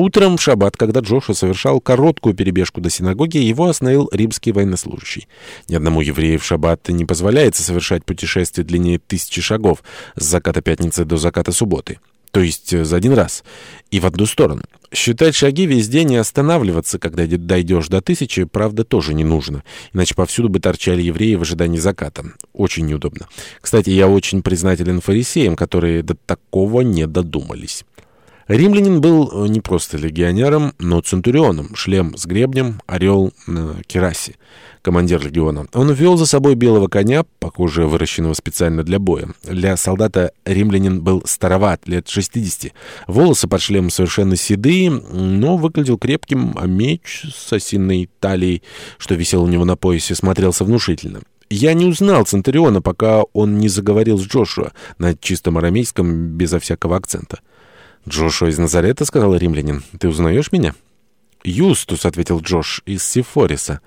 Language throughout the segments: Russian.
Утром в шаббат, когда Джошуа совершал короткую перебежку до синагоги, его остановил римский военнослужащий. Ни одному еврею в шаббат не позволяется совершать путешествие длиннее тысячи шагов с заката пятницы до заката субботы. То есть э, за один раз. И в одну сторону. Считать шаги везде не останавливаться, когда дойдешь до тысячи, правда, тоже не нужно. Иначе повсюду бы торчали евреи в ожидании заката. Очень неудобно. Кстати, я очень признателен фарисеям, которые до такого не додумались. Римлянин был э, не просто легионером, но центурионом, шлем с гребнем, орел на керасе, командир легиона. Он вел за собой белого коня, похоже, выращенного специально для боя. Для солдата римлянин был староват, лет 60. Волосы под шлемом совершенно седые, но выглядел крепким, а меч с осиной талией, что висел у него на поясе, смотрелся внушительно. Я не узнал Центуриона, пока он не заговорил с Джошуа на чистом арамейском, безо всякого акцента. «Джошуа из Назарета», — сказал римлянин. «Ты узнаешь меня?» «Юстус», — ответил Джош, — «из Сифориса».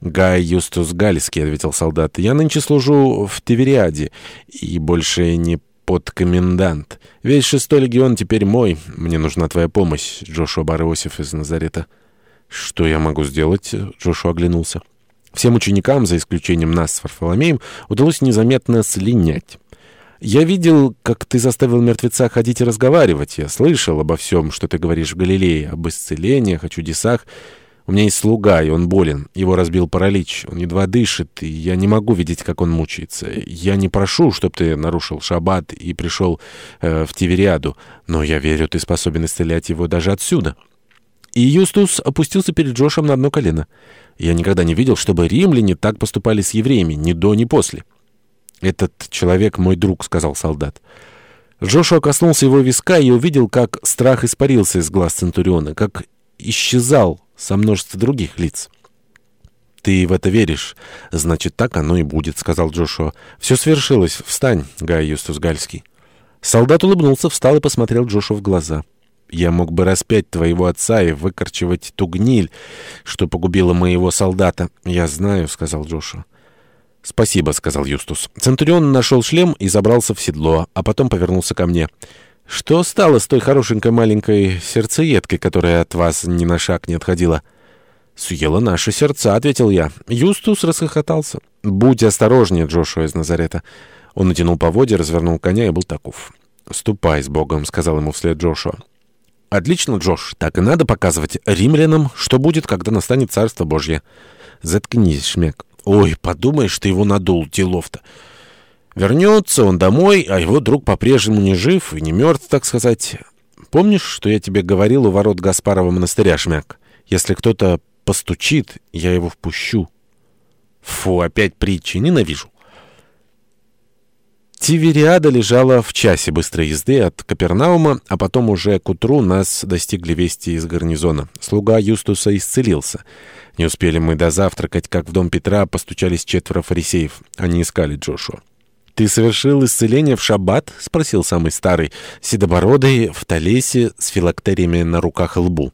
«Гай Юстус Гальский», — ответил солдат. «Я нынче служу в Тивериаде и больше не под комендант. Весь шестой легион теперь мой. Мне нужна твоя помощь, Джошуа Бариосиф из Назарета». «Что я могу сделать?» — Джошуа оглянулся. Всем ученикам, за исключением нас с Варфоломеем, удалось незаметно слинять. Я видел, как ты заставил мертвеца ходить и разговаривать. Я слышал обо всем, что ты говоришь в Галилее, об исцелениях, о чудесах. У меня есть слуга, и он болен. Его разбил паралич. Он едва дышит, и я не могу видеть, как он мучается. Я не прошу, чтобы ты нарушил шаббат и пришел э, в Тивериаду, но я верю, ты способен исцелять его даже отсюда». И Юстус опустился перед Джошем на одно колено. Я никогда не видел, чтобы римляне так поступали с евреями, ни до, ни после. «Этот человек мой друг», — сказал солдат. Джошуа коснулся его виска и увидел, как страх испарился из глаз Центуриона, как исчезал со множества других лиц. «Ты в это веришь? Значит, так оно и будет», — сказал Джошуа. «Все свершилось. Встань, Гай Юстус Гальский». Солдат улыбнулся, встал и посмотрел Джошуа в глаза. «Я мог бы распять твоего отца и выкорчевать ту гниль, что погубила моего солдата». «Я знаю», — сказал Джошуа. «Спасибо», — сказал Юстус. Центурион нашел шлем и забрался в седло, а потом повернулся ко мне. «Что стало с той хорошенькой маленькой сердцеедкой, которая от вас ни на шаг не отходила?» «Съела наши сердца», — ответил я. Юстус расхохотался. «Будь осторожнее, Джошуа из Назарета». Он натянул поводья, развернул коня и был таков. «Ступай с Богом», — сказал ему вслед Джошуа. «Отлично, Джош. Так и надо показывать римлянам, что будет, когда настанет Царство Божье». «Заткнись, шмяк». Ой, подумаешь, ты его надул, делов-то. Вернется он домой, а его друг по-прежнему не жив и не мертв, так сказать. Помнишь, что я тебе говорил у ворот Гаспарова монастыря, Шмяк? Если кто-то постучит, я его впущу. Фу, опять притчи, ненавижу. Тивериада лежала в часе быстрой езды от Капернаума, а потом уже к утру нас достигли вести из гарнизона. Слуга Юстуса исцелился. Не успели мы дозавтракать, как в дом Петра постучались четверо фарисеев. Они искали Джошуа. «Ты совершил исцеление в шаббат?» — спросил самый старый, седобородый, в талесе, с филактериями на руках и лбу.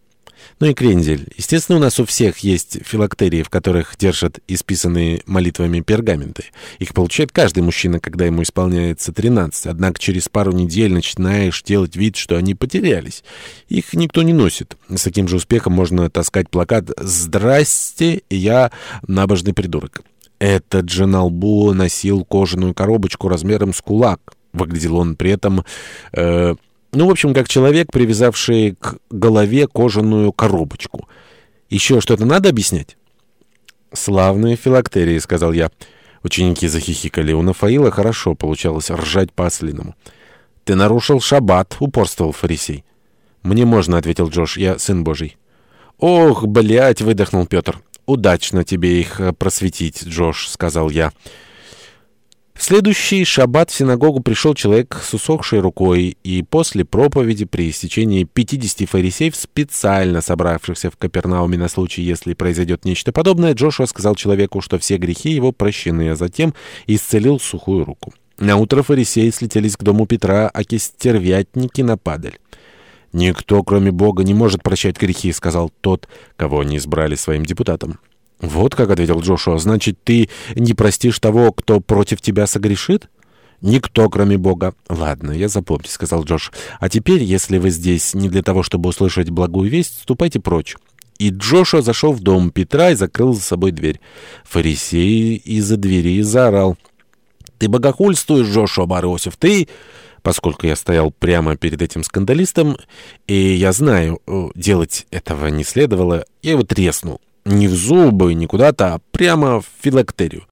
Ну и крендель. Естественно, у нас у всех есть филактерии, в которых держат исписанные молитвами пергаменты. Их получает каждый мужчина, когда ему исполняется 13. Однако через пару недель начинаешь делать вид, что они потерялись. Их никто не носит. С таким же успехом можно таскать плакат «Здрасте, я набожный придурок». Этот же на лбу носил кожаную коробочку размером с кулак. Выглядел он при этом... Э, ну, в общем, как человек, привязавший к голове кожаную коробочку. Еще что-то надо объяснять? «Славные филактерии», — сказал я. Ученики захихикали. У Нафаила хорошо получалось ржать по-ослиному. «Ты нарушил шаббат», — упорствовал фарисей. «Мне можно», — ответил Джош. «Я сын Божий». «Ох, блядь!» — выдохнул Петр. «Удачно тебе их просветить, Джош», — сказал я. В следующий шаббат в синагогу пришел человек с усохшей рукой, и после проповеди при истечении 50 фарисеев, специально собравшихся в Капернауме на случай, если произойдет нечто подобное, Джошуа сказал человеку, что все грехи его прощены, а затем исцелил сухую руку. На утро фарисеи слетелись к дому Петра, а кистервятники нападали. «Никто, кроме Бога, не может прощать грехи», — сказал тот, кого они избрали своим депутатом. «Вот как», — ответил Джошуа, — «значит, ты не простишь того, кто против тебя согрешит?» Никто, кроме Бога. Ладно, я запомню, сказал Джош. А теперь, если вы здесь не для того, чтобы услышать благую весть, ступайте прочь. И Джошуа зашел в дом Петра и закрыл за собой дверь. Фарисей из-за двери заорал. «Ты богохульствуешь, Джошуа Баросев, ты...» Поскольку я стоял прямо перед этим скандалистом, и я знаю, э, делать этого не следовало, я его треснул. Не в зубы, не куда-то, а прямо в филактерию.